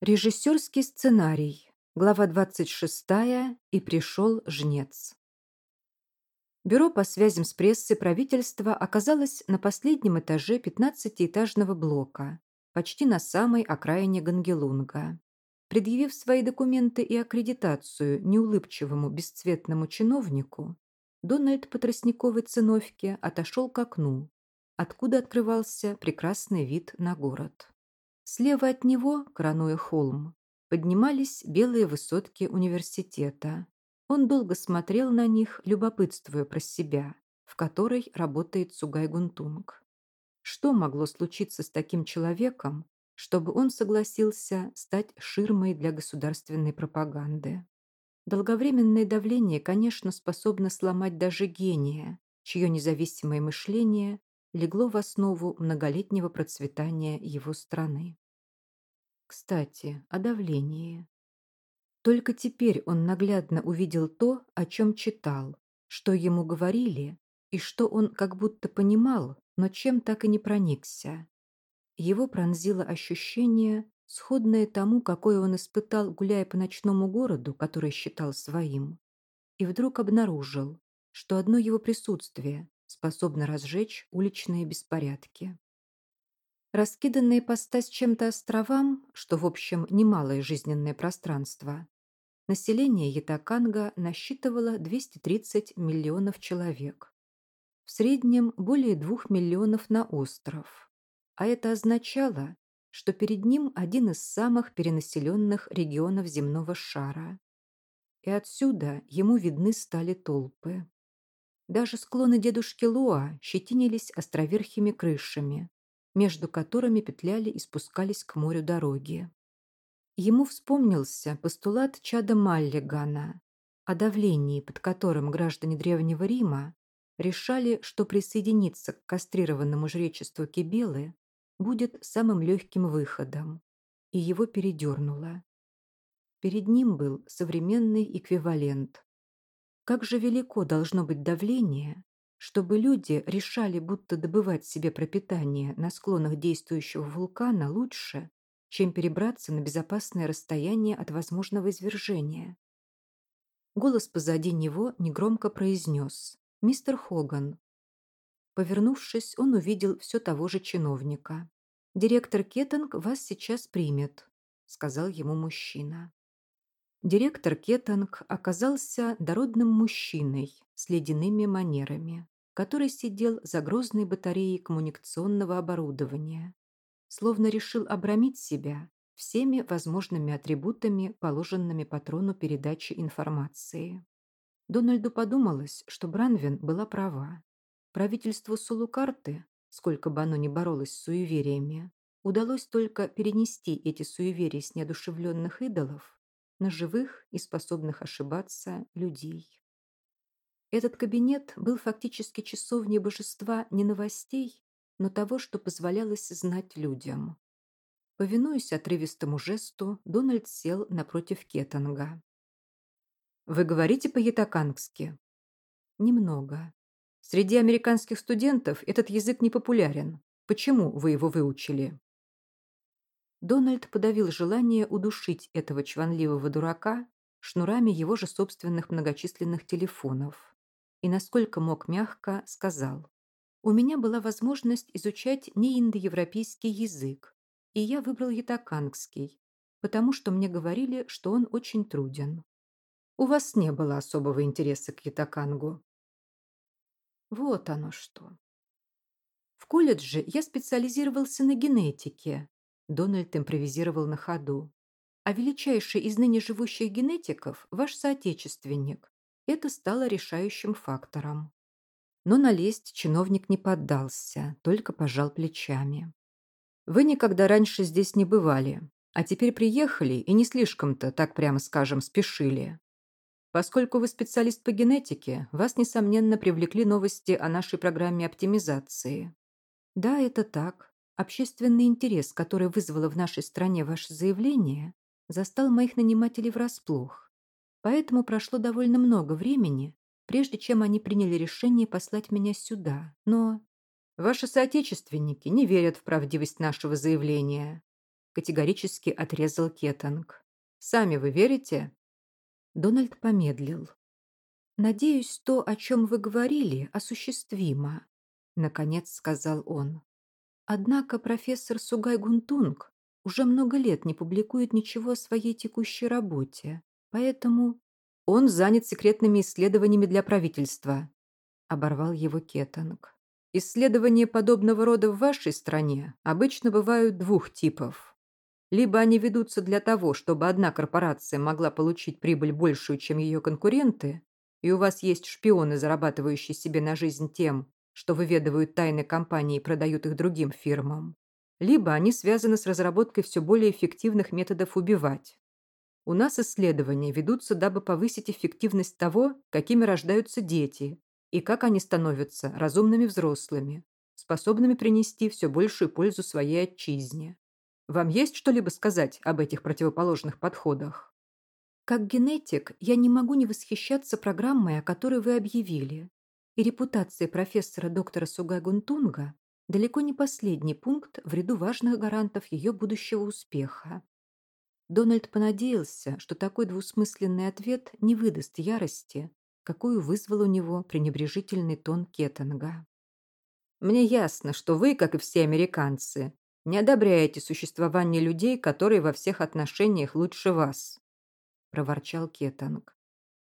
Режиссерский сценарий. Глава 26. И пришел жнец. Бюро по связям с прессой правительства оказалось на последнем этаже 15-этажного блока, почти на самой окраине Гангелунга. Предъявив свои документы и аккредитацию неулыбчивому бесцветному чиновнику, Дональд по тростниковой циновке отошел к окну, откуда открывался прекрасный вид на город. Слева от него, коронуя холм, поднимались белые высотки университета. Он долго смотрел на них, любопытствуя про себя, в которой работает Сугай Гунтунг. Что могло случиться с таким человеком, чтобы он согласился стать ширмой для государственной пропаганды? Долговременное давление, конечно, способно сломать даже гения, чье независимое мышление легло в основу многолетнего процветания его страны. Кстати, о давлении. Только теперь он наглядно увидел то, о чем читал, что ему говорили, и что он как будто понимал, но чем так и не проникся. Его пронзило ощущение, сходное тому, какое он испытал, гуляя по ночному городу, который считал своим, и вдруг обнаружил, что одно его присутствие способно разжечь уличные беспорядки. Раскиданные по ста с чем-то островам, что, в общем, немалое жизненное пространство, население Ятаканга насчитывало 230 миллионов человек. В среднем более двух миллионов на остров. А это означало, что перед ним один из самых перенаселенных регионов земного шара. И отсюда ему видны стали толпы. Даже склоны дедушки Луа щетинились островерхими крышами, между которыми петляли и спускались к морю дороги. Ему вспомнился постулат Чада Маллигана о давлении, под которым граждане Древнего Рима решали, что присоединиться к кастрированному жречеству Кибелы будет самым легким выходом, и его передернуло. Перед ним был современный эквивалент как же велико должно быть давление, чтобы люди решали, будто добывать себе пропитание на склонах действующего вулкана лучше, чем перебраться на безопасное расстояние от возможного извержения. Голос позади него негромко произнес «Мистер Хоган». Повернувшись, он увидел все того же чиновника. «Директор Кеттинг вас сейчас примет», — сказал ему мужчина. Директор Кетанг оказался дородным мужчиной с ледяными манерами, который сидел за грозной батареей коммуникационного оборудования, словно решил обрамить себя всеми возможными атрибутами, положенными патрону передачи информации. Дональду подумалось, что Бранвин была права. Правительству Сулукарты, сколько бы оно ни боролось с суевериями, удалось только перенести эти суеверия с неодушевленных идолов на живых и способных ошибаться людей. Этот кабинет был фактически часовней божества не новостей, но того, что позволялось знать людям. Повинуясь отрывистому жесту, Дональд сел напротив Кетанга. «Вы говорите по-ятакангски?» «Немного. Среди американских студентов этот язык не популярен. Почему вы его выучили?» Дональд подавил желание удушить этого чванливого дурака шнурами его же собственных многочисленных телефонов. И насколько мог мягко, сказал. У меня была возможность изучать неиндоевропейский язык, и я выбрал ятакангский, потому что мне говорили, что он очень труден. У вас не было особого интереса к ятакангу. Вот оно что. В колледже я специализировался на генетике, Дональд импровизировал на ходу. А величайший из ныне живущих генетиков – ваш соотечественник. Это стало решающим фактором. Но налезть чиновник не поддался, только пожал плечами. Вы никогда раньше здесь не бывали, а теперь приехали и не слишком-то, так прямо скажем, спешили. Поскольку вы специалист по генетике, вас, несомненно, привлекли новости о нашей программе оптимизации. Да, это так. Общественный интерес, который вызвало в нашей стране ваше заявление, застал моих нанимателей врасплох. Поэтому прошло довольно много времени, прежде чем они приняли решение послать меня сюда. Но ваши соотечественники не верят в правдивость нашего заявления. категорически отрезал Кетанг. «Сами вы верите?» Дональд помедлил. «Надеюсь, то, о чем вы говорили, осуществимо», — наконец сказал он. «Однако профессор Сугай Гунтунг уже много лет не публикует ничего о своей текущей работе, поэтому он занят секретными исследованиями для правительства», — оборвал его Кетанг. «Исследования подобного рода в вашей стране обычно бывают двух типов. Либо они ведутся для того, чтобы одна корпорация могла получить прибыль большую, чем ее конкуренты, и у вас есть шпионы, зарабатывающие себе на жизнь тем, что выведывают тайны компании и продают их другим фирмам. Либо они связаны с разработкой все более эффективных методов убивать. У нас исследования ведутся, дабы повысить эффективность того, какими рождаются дети, и как они становятся разумными взрослыми, способными принести все большую пользу своей отчизне. Вам есть что-либо сказать об этих противоположных подходах? Как генетик, я не могу не восхищаться программой, о которой вы объявили. И репутация профессора доктора Сугай Гунтунга далеко не последний пункт в ряду важных гарантов ее будущего успеха. Дональд понадеялся, что такой двусмысленный ответ не выдаст ярости, какую вызвал у него пренебрежительный тон Кеттенга. «Мне ясно, что вы, как и все американцы, не одобряете существование людей, которые во всех отношениях лучше вас. – проворчал Кетанг.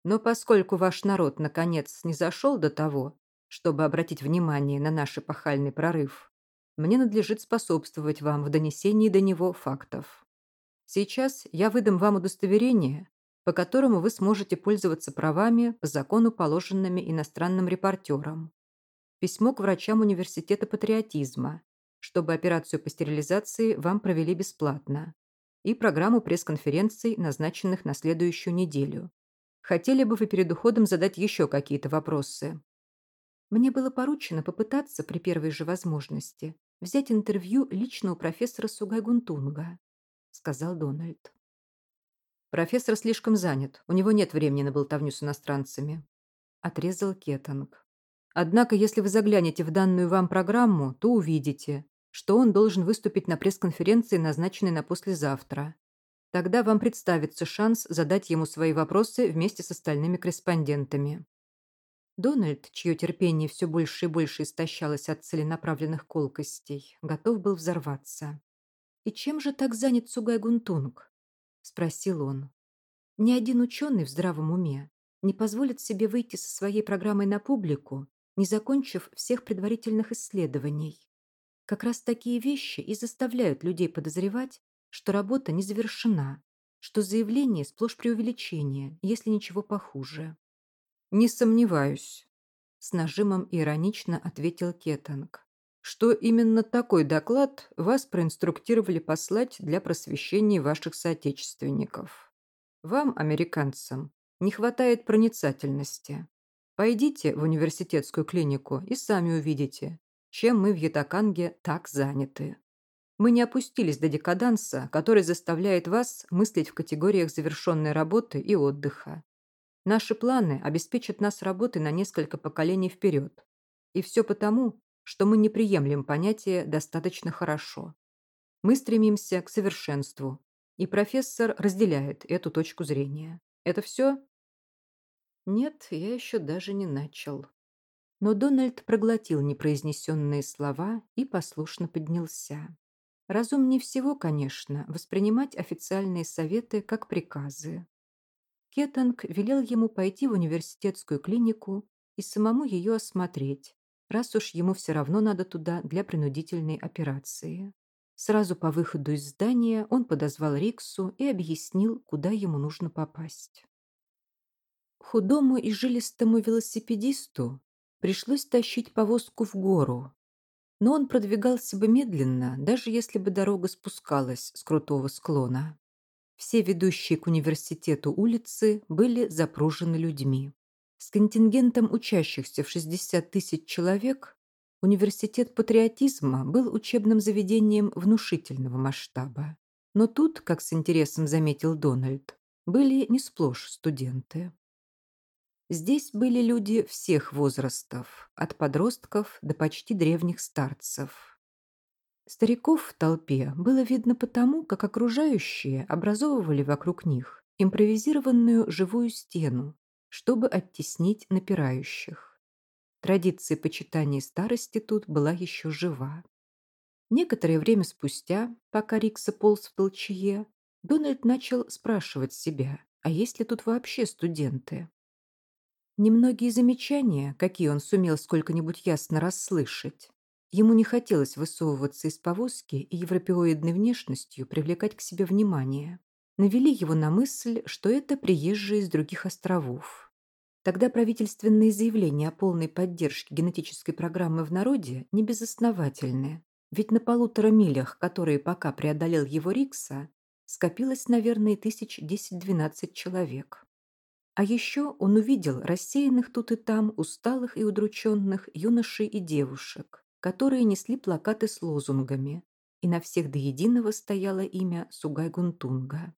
«Но поскольку ваш народ наконец не зашел до того, чтобы обратить внимание на наш эпохальный прорыв, мне надлежит способствовать вам в донесении до него фактов. Сейчас я выдам вам удостоверение, по которому вы сможете пользоваться правами по закону, положенными иностранным репортерам. Письмо к врачам университета патриотизма, чтобы операцию по стерилизации вам провели бесплатно и программу пресс-конференций, назначенных на следующую неделю. Хотели бы вы перед уходом задать еще какие-то вопросы? Мне было поручено попытаться при первой же возможности взять интервью лично у профессора Сугайгунтунга, сказал Дональд. Профессор слишком занят, у него нет времени на болтовню с иностранцами, отрезал Кетанг. Однако, если вы заглянете в данную вам программу, то увидите, что он должен выступить на пресс-конференции, назначенной на послезавтра. Тогда вам представится шанс задать ему свои вопросы вместе с остальными корреспондентами. Дональд, чье терпение все больше и больше истощалось от целенаправленных колкостей, готов был взорваться. «И чем же так занят Сугай Гунтунг?» – спросил он. «Ни один ученый в здравом уме не позволит себе выйти со своей программой на публику, не закончив всех предварительных исследований. Как раз такие вещи и заставляют людей подозревать, что работа не завершена, что заявление сплошь преувеличение, если ничего похуже. «Не сомневаюсь», – с нажимом иронично ответил Кетанг, «что именно такой доклад вас проинструктировали послать для просвещения ваших соотечественников. Вам, американцам, не хватает проницательности. Пойдите в университетскую клинику и сами увидите, чем мы в Ятаканге так заняты. Мы не опустились до декаданса, который заставляет вас мыслить в категориях завершенной работы и отдыха. Наши планы обеспечат нас работой на несколько поколений вперед. И все потому, что мы не приемлем понятие «достаточно хорошо». Мы стремимся к совершенству, и профессор разделяет эту точку зрения. Это все? Нет, я еще даже не начал. Но Дональд проглотил непроизнесенные слова и послушно поднялся. Разумнее всего, конечно, воспринимать официальные советы как приказы. Кетанг велел ему пойти в университетскую клинику и самому ее осмотреть, раз уж ему все равно надо туда для принудительной операции. Сразу по выходу из здания он подозвал Риксу и объяснил, куда ему нужно попасть. Худому и жилистому велосипедисту Пришлось тащить повозку в гору. Но он продвигался бы медленно, даже если бы дорога спускалась с крутого склона. Все ведущие к университету улицы были запружены людьми. С контингентом учащихся в 60 тысяч человек университет патриотизма был учебным заведением внушительного масштаба. Но тут, как с интересом заметил Дональд, были не сплошь студенты. Здесь были люди всех возрастов, от подростков до почти древних старцев. Стариков в толпе было видно потому, как окружающие образовывали вокруг них импровизированную живую стену, чтобы оттеснить напирающих. Традиция почитания старости тут была еще жива. Некоторое время спустя, пока Рикса полз в толчье, Дональд начал спрашивать себя, а есть ли тут вообще студенты? Немногие замечания, какие он сумел сколько-нибудь ясно расслышать, ему не хотелось высовываться из повозки и европеоидной внешностью привлекать к себе внимание, навели его на мысль, что это приезжие из других островов. Тогда правительственные заявления о полной поддержке генетической программы в народе не безосновательны, ведь на полутора милях, которые пока преодолел его Рикса, скопилось, наверное, тысяч десять-двенадцать человек. А еще он увидел рассеянных тут и там, усталых и удрученных юношей и девушек, которые несли плакаты с лозунгами, и на всех до единого стояло имя Сугай-Гунтунга.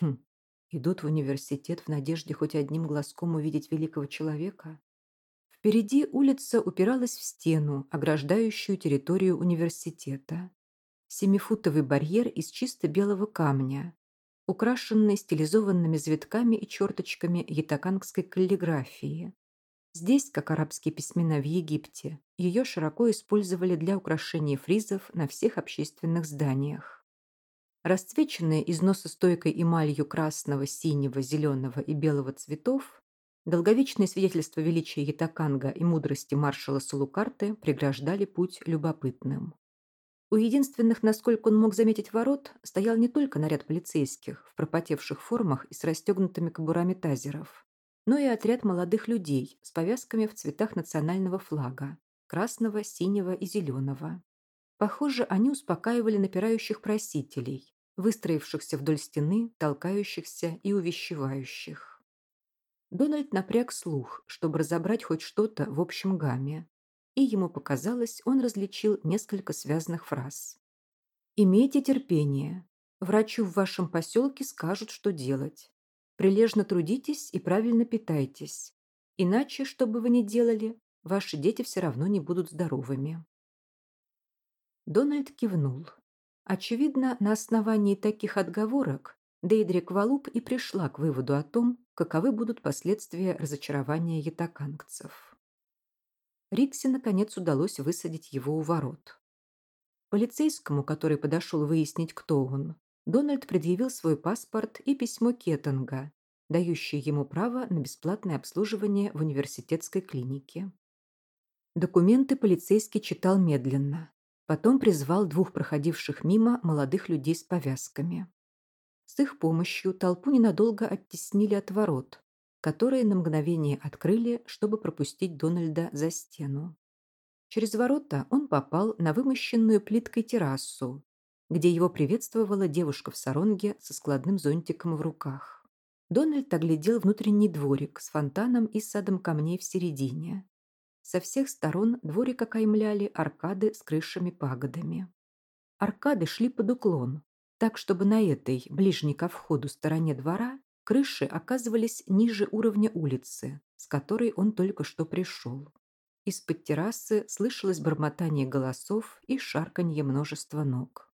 Хм, идут в университет в надежде хоть одним глазком увидеть великого человека? Впереди улица упиралась в стену, ограждающую территорию университета семифутовый барьер из чисто белого камня, украшенный стилизованными завитками и черточками ятакангской каллиграфии. Здесь, как арабские письмена в Египте, ее широко использовали для украшения фризов на всех общественных зданиях. Расцвеченные износостойкой эмалью красного, синего, зеленого и белого цветов, долговечные свидетельства величия Ятаканга и мудрости маршала Сулукарты преграждали путь любопытным. У единственных, насколько он мог заметить ворот, стоял не только наряд полицейских в пропотевших формах и с расстегнутыми кобурами тазеров, но и отряд молодых людей с повязками в цветах национального флага – красного, синего и зеленого. Похоже, они успокаивали напирающих просителей, выстроившихся вдоль стены, толкающихся и увещевающих. Дональд напряг слух, чтобы разобрать хоть что-то в общем гамме, и ему показалось, он различил несколько связанных фраз. «Имейте терпение. Врачу в вашем поселке скажут, что делать. Прилежно трудитесь и правильно питайтесь. Иначе, что бы вы ни делали, ваши дети все равно не будут здоровыми». Дональд кивнул. Очевидно, на основании таких отговорок Дейдрик Валуп и пришла к выводу о том, каковы будут последствия разочарования ятакангцев. Рикси, наконец, удалось высадить его у ворот. Полицейскому, который подошел выяснить, кто он, Дональд предъявил свой паспорт и письмо Кеттинга, дающее ему право на бесплатное обслуживание в университетской клинике. Документы полицейский читал медленно. Потом призвал двух проходивших мимо молодых людей с повязками. С их помощью толпу ненадолго оттеснили от ворот, которые на мгновение открыли, чтобы пропустить Дональда за стену. Через ворота он попал на вымощенную плиткой террасу, где его приветствовала девушка в саронге со складным зонтиком в руках. Дональд оглядел внутренний дворик с фонтаном и садом камней в середине. Со всех сторон дворик окаймляли аркады с крышами-пагодами. Аркады шли под уклон, так, чтобы на этой, ближней ко входу стороне двора, Крыши оказывались ниже уровня улицы, с которой он только что пришел. Из-под террасы слышалось бормотание голосов и шарканье множества ног.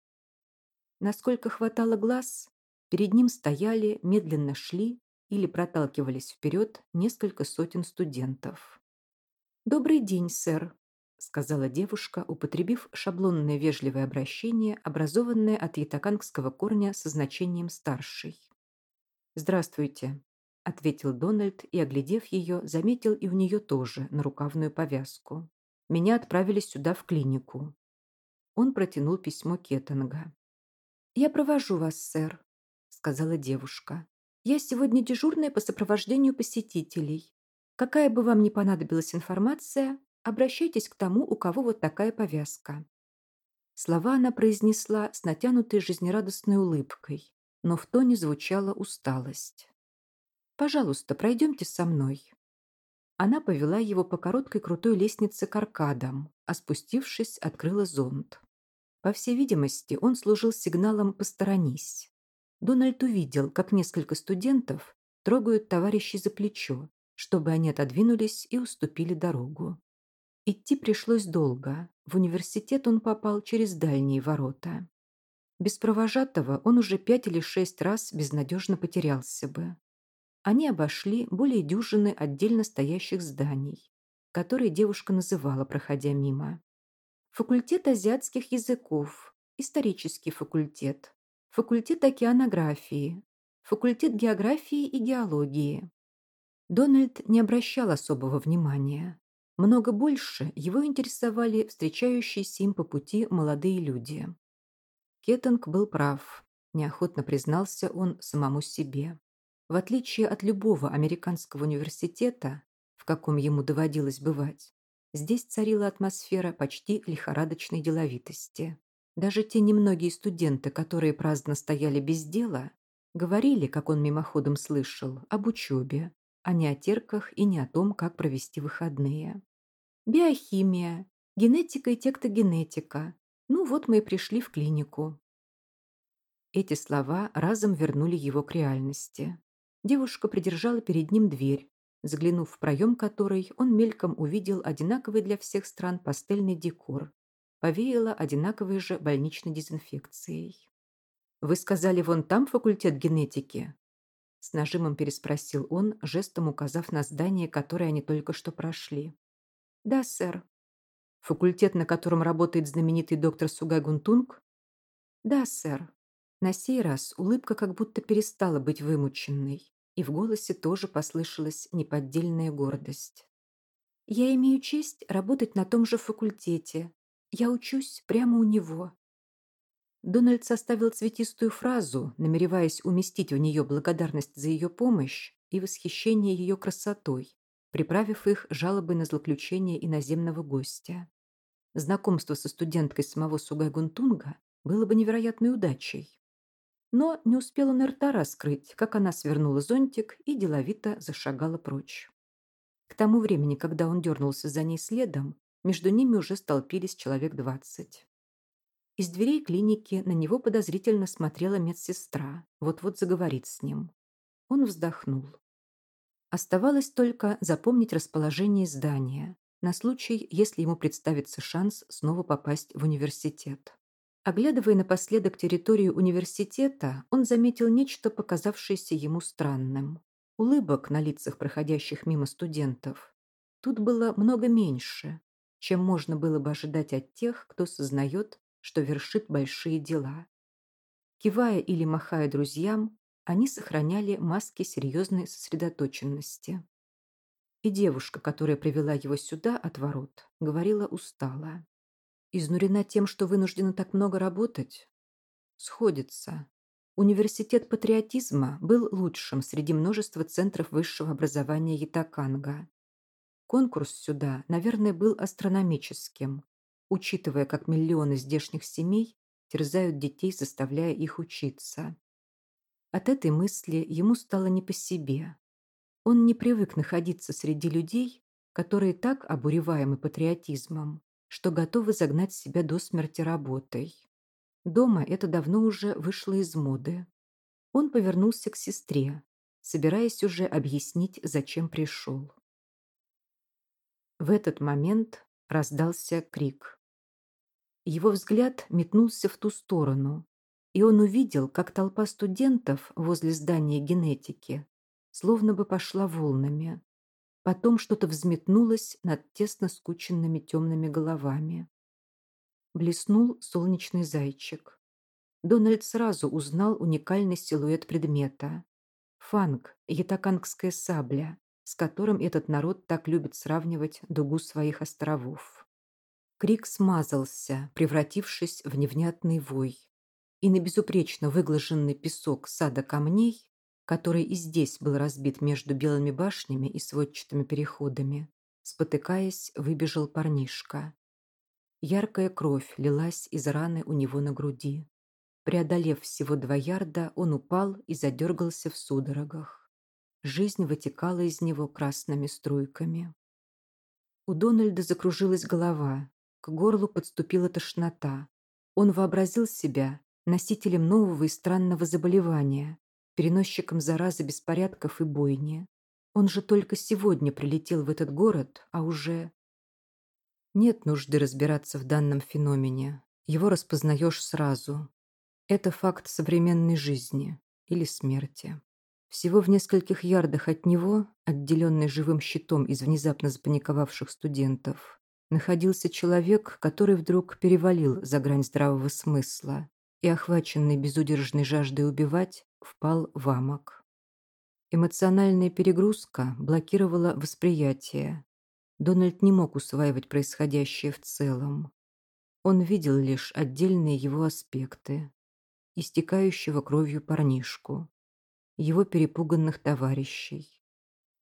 Насколько хватало глаз, перед ним стояли, медленно шли или проталкивались вперед несколько сотен студентов. «Добрый день, сэр», — сказала девушка, употребив шаблонное вежливое обращение, образованное от ятакангского корня со значением «старший». «Здравствуйте», — ответил Дональд и, оглядев ее, заметил и у нее тоже нарукавную повязку. «Меня отправили сюда в клинику». Он протянул письмо Кеттинга. «Я провожу вас, сэр», — сказала девушка. «Я сегодня дежурная по сопровождению посетителей. Какая бы вам ни понадобилась информация, обращайтесь к тому, у кого вот такая повязка». Слова она произнесла с натянутой жизнерадостной улыбкой, но в тоне звучала усталость. «Пожалуйста, пройдемте со мной». Она повела его по короткой крутой лестнице к аркадам, а спустившись, открыла зонт. По всей видимости, он служил сигналом «посторонись». Дональд увидел, как несколько студентов трогают товарищей за плечо, чтобы они отодвинулись и уступили дорогу. Идти пришлось долго. В университет он попал через дальние ворота. Без провожатого он уже пять или шесть раз безнадежно потерялся бы. Они обошли более дюжины отдельно стоящих зданий, которые девушка называла, проходя мимо. Факультет азиатских языков, исторический факультет, факультет океанографии, факультет географии и геологии. Дональд не обращал особого внимания. Много больше его интересовали встречающиеся им по пути молодые люди. Кеттинг был прав, неохотно признался он самому себе. В отличие от любого американского университета, в каком ему доводилось бывать, здесь царила атмосфера почти лихорадочной деловитости. Даже те немногие студенты, которые праздно стояли без дела, говорили, как он мимоходом слышал, об учебе, а не о терках и не о том, как провести выходные. Биохимия, генетика и тектогенетика. Ну вот мы и пришли в клинику. Эти слова разом вернули его к реальности. Девушка придержала перед ним дверь, заглянув в проем которой, он мельком увидел одинаковый для всех стран пастельный декор, повеяло одинаковой же больничной дезинфекцией. «Вы сказали, вон там факультет генетики?» С нажимом переспросил он, жестом указав на здание, которое они только что прошли. «Да, сэр». «Факультет, на котором работает знаменитый доктор Сугай Гунтунг?» «Да, сэр». На сей раз улыбка как будто перестала быть вымученной, и в голосе тоже послышалась неподдельная гордость. «Я имею честь работать на том же факультете. Я учусь прямо у него». Дональд составил цветистую фразу, намереваясь уместить в нее благодарность за ее помощь и восхищение ее красотой, приправив их жалобой на злоключение иноземного гостя. Знакомство со студенткой самого Сугай-Гунтунга было бы невероятной удачей. Но не успела он рта раскрыть, как она свернула зонтик и деловито зашагала прочь. К тому времени, когда он дернулся за ней следом, между ними уже столпились человек двадцать. Из дверей клиники на него подозрительно смотрела медсестра, вот-вот заговорит с ним. Он вздохнул. Оставалось только запомнить расположение здания на случай, если ему представится шанс снова попасть в университет. Оглядывая напоследок территорию университета, он заметил нечто, показавшееся ему странным. Улыбок на лицах проходящих мимо студентов. Тут было много меньше, чем можно было бы ожидать от тех, кто сознает, что вершит большие дела. Кивая или махая друзьям, они сохраняли маски серьезной сосредоточенности. И девушка, которая привела его сюда от ворот, говорила устало. Изнурена тем, что вынуждена так много работать? Сходится. Университет патриотизма был лучшим среди множества центров высшего образования Ятаканга. Конкурс сюда, наверное, был астрономическим, учитывая, как миллионы здешних семей терзают детей, заставляя их учиться. От этой мысли ему стало не по себе. Он не привык находиться среди людей, которые так обуреваемы патриотизмом, что готовы загнать себя до смерти работой. Дома это давно уже вышло из моды. Он повернулся к сестре, собираясь уже объяснить, зачем пришел. В этот момент раздался крик. Его взгляд метнулся в ту сторону, и он увидел, как толпа студентов возле здания генетики словно бы пошла волнами. Потом что-то взметнулось над тесно скученными темными головами. Блеснул солнечный зайчик. Дональд сразу узнал уникальный силуэт предмета. Фанг, ятакангская сабля, с которым этот народ так любит сравнивать дугу своих островов. Крик смазался, превратившись в невнятный вой. И на безупречно выглаженный песок сада камней который и здесь был разбит между белыми башнями и сводчатыми переходами, спотыкаясь, выбежал парнишка. Яркая кровь лилась из раны у него на груди. Преодолев всего два ярда, он упал и задергался в судорогах. Жизнь вытекала из него красными струйками. У Дональда закружилась голова, к горлу подступила тошнота. Он вообразил себя носителем нового и странного заболевания, переносчиком заразы беспорядков и бойни. Он же только сегодня прилетел в этот город, а уже... Нет нужды разбираться в данном феномене. Его распознаешь сразу. Это факт современной жизни или смерти. Всего в нескольких ярдах от него, отделенный живым щитом из внезапно запаниковавших студентов, находился человек, который вдруг перевалил за грань здравого смысла и, охваченный безудержной жаждой убивать, впал в амок. Эмоциональная перегрузка блокировала восприятие. Дональд не мог усваивать происходящее в целом. Он видел лишь отдельные его аспекты. Истекающего кровью парнишку, его перепуганных товарищей,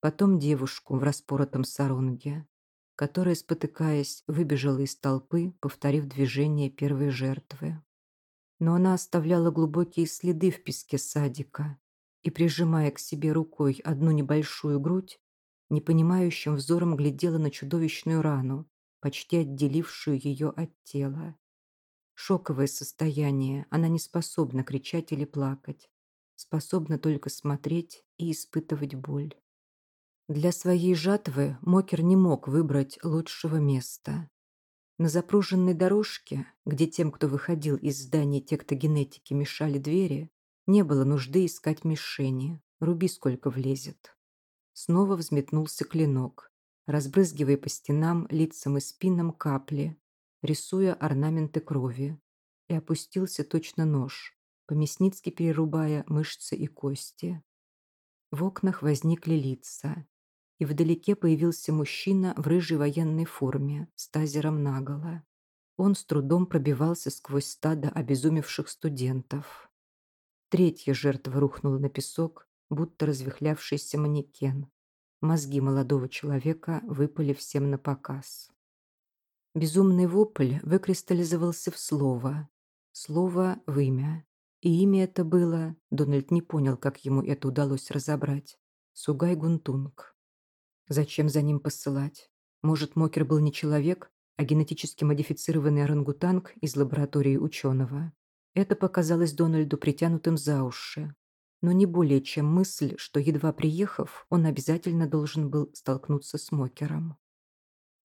потом девушку в распоротом саронге, которая, спотыкаясь, выбежала из толпы, повторив движение первой жертвы. Но она оставляла глубокие следы в песке садика и, прижимая к себе рукой одну небольшую грудь, непонимающим взором глядела на чудовищную рану, почти отделившую ее от тела. Шоковое состояние, она не способна кричать или плакать, способна только смотреть и испытывать боль. Для своей жатвы Мокер не мог выбрать лучшего места. На запруженной дорожке, где тем, кто выходил из здания тектогенетики, мешали двери, не было нужды искать мишени, руби сколько влезет. Снова взметнулся клинок, разбрызгивая по стенам, лицам и спинам капли, рисуя орнаменты крови, и опустился точно нож, по-мясницки перерубая мышцы и кости. В окнах возникли лица, и вдалеке появился мужчина в рыжей военной форме с тазером наголо. Он с трудом пробивался сквозь стадо обезумевших студентов. Третья жертва рухнула на песок, будто развихлявшийся манекен. Мозги молодого человека выпали всем на показ. Безумный вопль выкристаллизовался в слово. Слово в имя. И имя это было, Дональд не понял, как ему это удалось разобрать, Сугай Гунтунг. Зачем за ним посылать? Может, Мокер был не человек, а генетически модифицированный орангутанг из лаборатории ученого. Это показалось Дональду притянутым за уши. Но не более чем мысль, что, едва приехав, он обязательно должен был столкнуться с Мокером.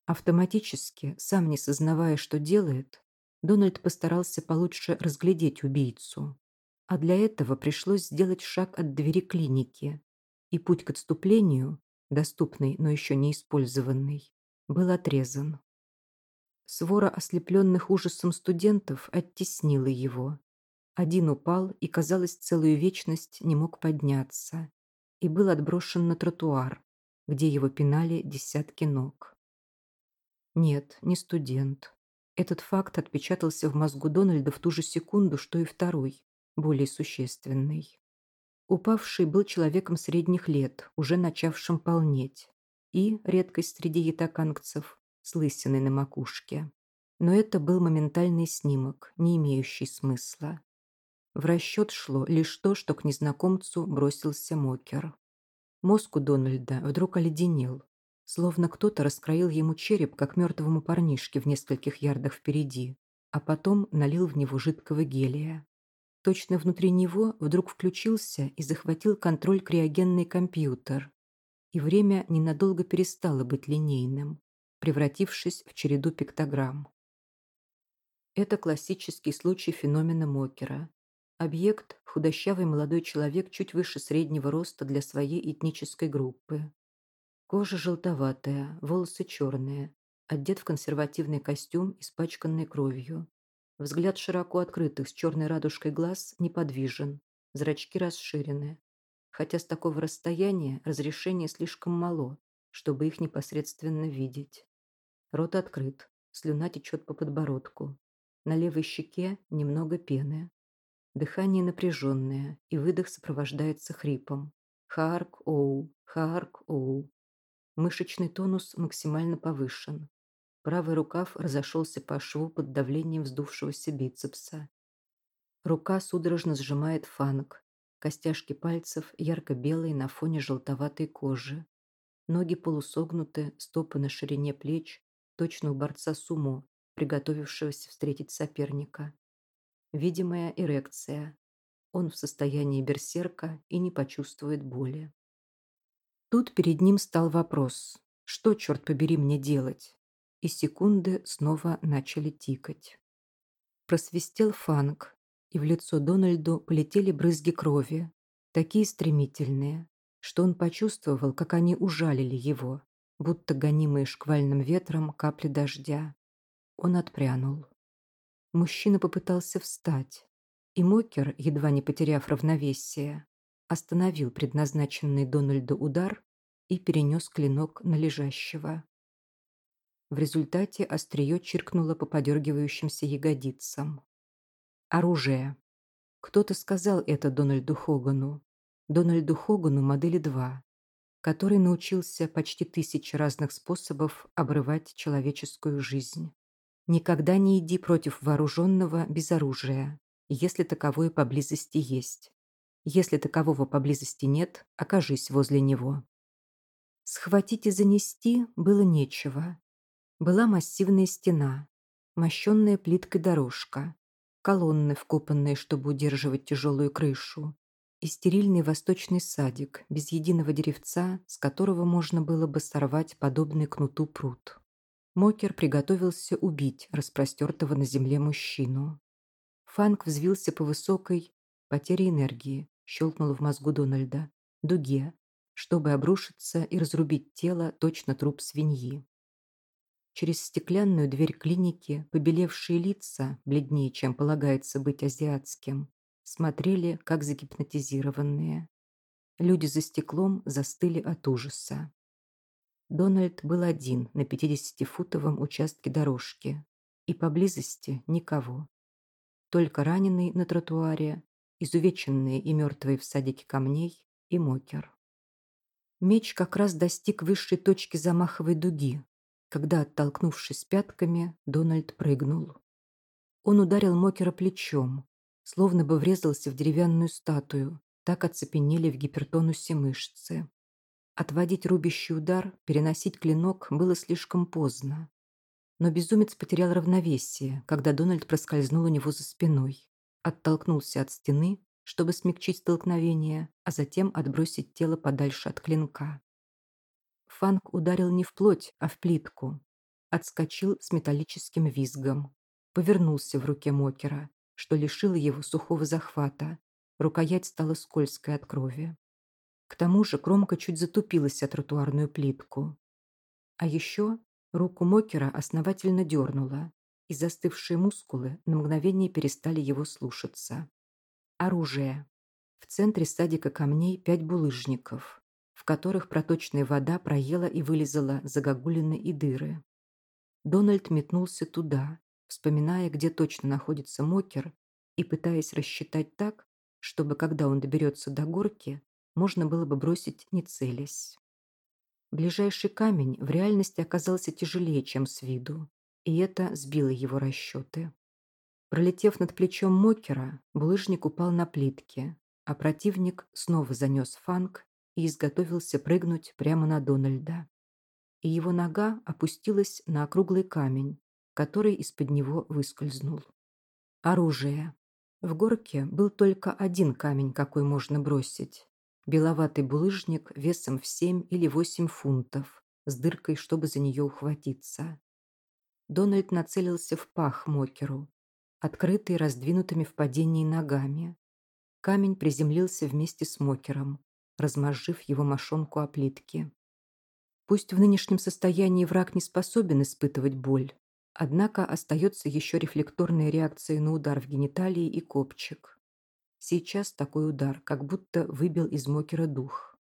Автоматически, сам не сознавая, что делает, Дональд постарался получше разглядеть убийцу. А для этого пришлось сделать шаг от двери клиники, и путь к отступлению доступный, но еще не использованный, был отрезан. Свора ослепленных ужасом студентов оттеснила его. Один упал и, казалось, целую вечность не мог подняться и был отброшен на тротуар, где его пинали десятки ног. Нет, не студент. Этот факт отпечатался в мозгу Дональда в ту же секунду, что и второй, более существенный. Упавший был человеком средних лет, уже начавшим полнеть. И, редкость среди ятакангцев, с лысиной на макушке. Но это был моментальный снимок, не имеющий смысла. В расчет шло лишь то, что к незнакомцу бросился Мокер. Мозг у Дональда вдруг оледенел, словно кто-то раскроил ему череп, как мертвому парнишке в нескольких ярдах впереди, а потом налил в него жидкого гелия. Точно внутри него вдруг включился и захватил контроль криогенный компьютер. И время ненадолго перестало быть линейным, превратившись в череду пиктограмм. Это классический случай феномена Мокера. Объект – худощавый молодой человек чуть выше среднего роста для своей этнической группы. Кожа желтоватая, волосы черные, одет в консервативный костюм, испачканный кровью. Взгляд широко открытых с черной радужкой глаз неподвижен, зрачки расширены. Хотя с такого расстояния разрешение слишком мало, чтобы их непосредственно видеть. Рот открыт, слюна течет по подбородку. На левой щеке немного пены. Дыхание напряженное, и выдох сопровождается хрипом. Хаарк-оу, хаарк-оу. Мышечный тонус максимально повышен. Правый рукав разошелся по шву под давлением вздувшегося бицепса. Рука судорожно сжимает фанк. Костяшки пальцев ярко-белые на фоне желтоватой кожи. Ноги полусогнуты, стопы на ширине плеч, точно у борца сумо, приготовившегося встретить соперника. Видимая эрекция. Он в состоянии берсерка и не почувствует боли. Тут перед ним стал вопрос. Что, черт побери, мне делать? И секунды снова начали тикать. Просвистел фанк, и в лицо Дональду полетели брызги крови, такие стремительные, что он почувствовал, как они ужалили его, будто гонимые шквальным ветром капли дождя. Он отпрянул. Мужчина попытался встать, и Мокер, едва не потеряв равновесие, остановил предназначенный Дональду удар и перенес клинок на лежащего. В результате острие чиркнуло по подергивающимся ягодицам. Оружие. Кто-то сказал это Дональду Хогану. Дональду Хогану модели 2, который научился почти тысячи разных способов обрывать человеческую жизнь. Никогда не иди против вооруженного без оружия, если таковое поблизости есть. Если такового поблизости нет, окажись возле него. Схватить и занести было нечего. Была массивная стена, мощенная плиткой дорожка, колонны, вкопанные, чтобы удерживать тяжелую крышу, и стерильный восточный садик, без единого деревца, с которого можно было бы сорвать подобный кнуту пруд. Мокер приготовился убить распростертого на земле мужчину. Фанк взвился по высокой потере энергии, щелкнул в мозгу Дональда, дуге, чтобы обрушиться и разрубить тело точно труп свиньи. Через стеклянную дверь клиники побелевшие лица, бледнее, чем полагается быть азиатским, смотрели, как загипнотизированные. Люди за стеклом застыли от ужаса. Дональд был один на 50-футовом участке дорожки, и поблизости никого. Только раненый на тротуаре, изувеченные и мертвые в садике камней и мокер. Меч как раз достиг высшей точки замаховой дуги, когда, оттолкнувшись пятками, Дональд прыгнул. Он ударил Мокера плечом, словно бы врезался в деревянную статую, так оцепенели в гипертонусе мышцы. Отводить рубящий удар, переносить клинок было слишком поздно. Но безумец потерял равновесие, когда Дональд проскользнул у него за спиной, оттолкнулся от стены, чтобы смягчить столкновение, а затем отбросить тело подальше от клинка. Фанк ударил не в плоть, а в плитку. Отскочил с металлическим визгом. Повернулся в руке Мокера, что лишило его сухого захвата. Рукоять стала скользкой от крови. К тому же кромка чуть затупилась о тротуарную плитку. А еще руку Мокера основательно дернула, и застывшие мускулы на мгновение перестали его слушаться. Оружие. В центре садика камней пять булыжников в которых проточная вода проела и вылезала загогулины и дыры. Дональд метнулся туда, вспоминая, где точно находится Мокер, и пытаясь рассчитать так, чтобы, когда он доберется до горки, можно было бы бросить, не целясь. Ближайший камень в реальности оказался тяжелее, чем с виду, и это сбило его расчеты. Пролетев над плечом Мокера, булыжник упал на плитки, а противник снова занес фанк и изготовился прыгнуть прямо на Дональда. И его нога опустилась на округлый камень, который из-под него выскользнул. Оружие. В горке был только один камень, какой можно бросить. Беловатый булыжник весом в семь или восемь фунтов, с дыркой, чтобы за нее ухватиться. Дональд нацелился в пах Мокеру, открытый раздвинутыми в падении ногами. Камень приземлился вместе с Мокером, размозжив его мошонку о плитки. Пусть в нынешнем состоянии враг не способен испытывать боль, однако остается еще рефлекторная реакция на удар в гениталии и копчик. Сейчас такой удар как будто выбил из Мокера дух.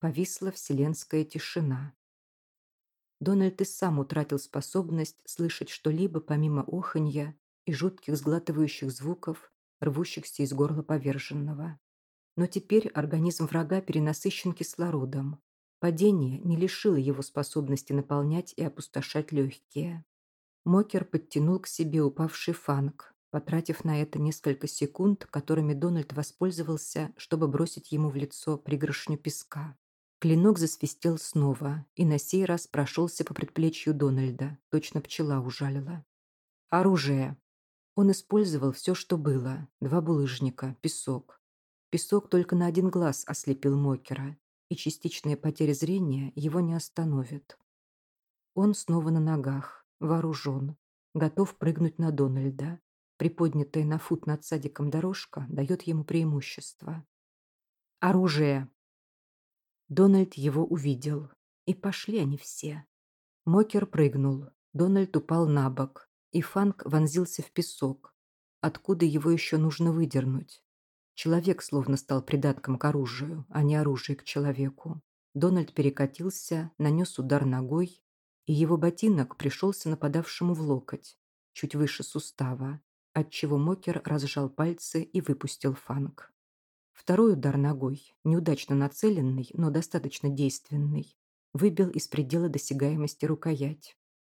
Повисла вселенская тишина. Дональд и сам утратил способность слышать что-либо помимо оханья и жутких сглатывающих звуков, рвущихся из горла поверженного. Но теперь организм врага перенасыщен кислородом. Падение не лишило его способности наполнять и опустошать легкие. Мокер подтянул к себе упавший фанк, потратив на это несколько секунд, которыми Дональд воспользовался, чтобы бросить ему в лицо пригоршню песка. Клинок засвистел снова и на сей раз прошелся по предплечью Дональда, точно пчела ужалила. Оружие. Он использовал все, что было. Два булыжника, песок, Песок только на один глаз ослепил Мокера, и частичная потеря зрения его не остановит. Он снова на ногах, вооружен, готов прыгнуть на Дональда. Приподнятая на фут над садиком дорожка дает ему преимущество. «Оружие!» Дональд его увидел. И пошли они все. Мокер прыгнул. Дональд упал на бок, и Фанк вонзился в песок, откуда его еще нужно выдернуть. Человек словно стал придатком к оружию, а не оружие к человеку. Дональд перекатился, нанес удар ногой, и его ботинок пришелся нападавшему в локоть, чуть выше сустава, отчего Мокер разжал пальцы и выпустил фанк. Второй удар ногой, неудачно нацеленный, но достаточно действенный, выбил из предела досягаемости рукоять.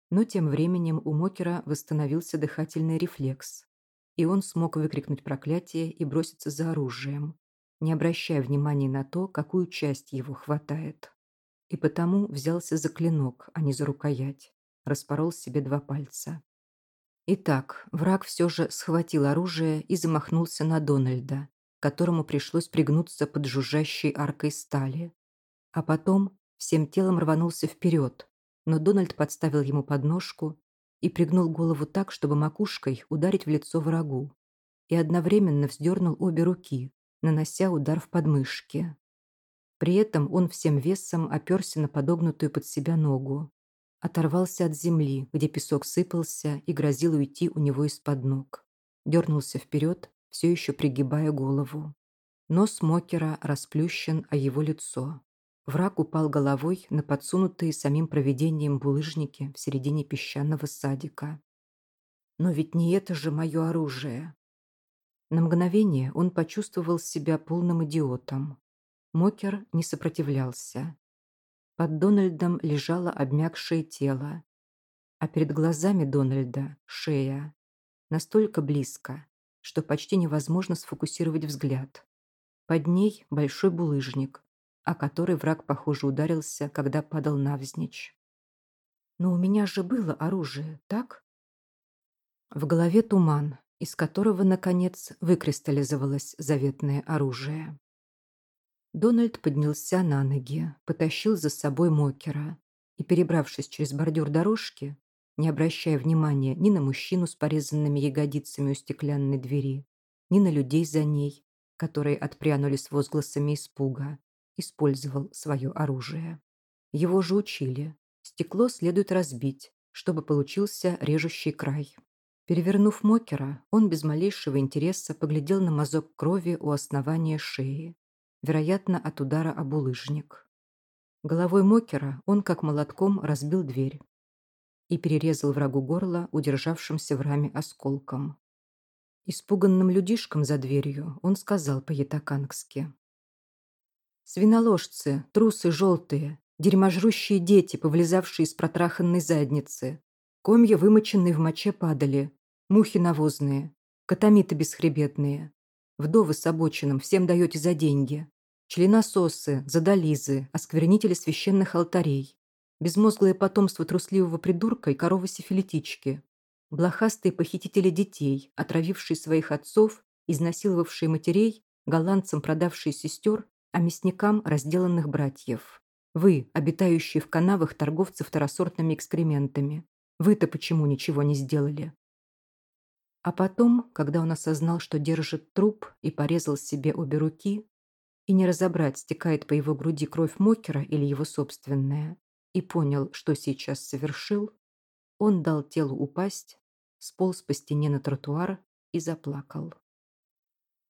Но тем временем у Мокера восстановился дыхательный рефлекс, и он смог выкрикнуть проклятие и броситься за оружием, не обращая внимания на то, какую часть его хватает. И потому взялся за клинок, а не за рукоять. Распорол себе два пальца. Итак, враг все же схватил оружие и замахнулся на Дональда, которому пришлось пригнуться под жужжащей аркой стали. А потом всем телом рванулся вперед, но Дональд подставил ему подножку и пригнул голову так, чтобы макушкой ударить в лицо врагу, и одновременно вздернул обе руки, нанося удар в подмышки. При этом он всем весом оперся на подогнутую под себя ногу, оторвался от земли, где песок сыпался и грозил уйти у него из-под ног. Дернулся вперед, все еще пригибая голову. Нос Мокера расплющен, а его лицо. Враг упал головой на подсунутые самим проведением булыжники в середине песчаного садика. Но ведь не это же мое оружие. На мгновение он почувствовал себя полным идиотом. Мокер не сопротивлялся. Под Дональдом лежало обмякшее тело, а перед глазами Дональда – шея. Настолько близко, что почти невозможно сфокусировать взгляд. Под ней большой булыжник, о который враг, похоже, ударился, когда падал навзничь. «Но у меня же было оружие, так?» В голове туман, из которого, наконец, выкристаллизовалось заветное оружие. Дональд поднялся на ноги, потащил за собой Мокера и, перебравшись через бордюр дорожки, не обращая внимания ни на мужчину с порезанными ягодицами у стеклянной двери, ни на людей за ней, которые отпрянули с возгласами испуга, использовал свое оружие. Его же учили. Стекло следует разбить, чтобы получился режущий край. Перевернув Мокера, он без малейшего интереса поглядел на мазок крови у основания шеи, вероятно, от удара об улыжник. Головой Мокера он как молотком разбил дверь и перерезал врагу горло, удержавшимся в раме осколком. Испуганным людишкам за дверью он сказал по-ятакангски. Свиноложцы, трусы желтые, дерьможрущие дети, повлезавшие из протраханной задницы. Комья, вымоченные в моче, падали. Мухи навозные, катамиты бесхребетные. Вдовы с обочином всем даете за деньги. Членососы, задолизы, осквернители священных алтарей. Безмозглое потомство трусливого придурка и коровы-сифилитички. Блохастые похитители детей, отравившие своих отцов, изнасиловавшие матерей, голландцам продавшие сестер а мясникам разделанных братьев. Вы, обитающие в канавах торговцы второсортными экскрементами. Вы-то почему ничего не сделали? А потом, когда он осознал, что держит труп и порезал себе обе руки, и не разобрать, стекает по его груди кровь Мокера или его собственная, и понял, что сейчас совершил, он дал телу упасть, сполз по стене на тротуар и заплакал.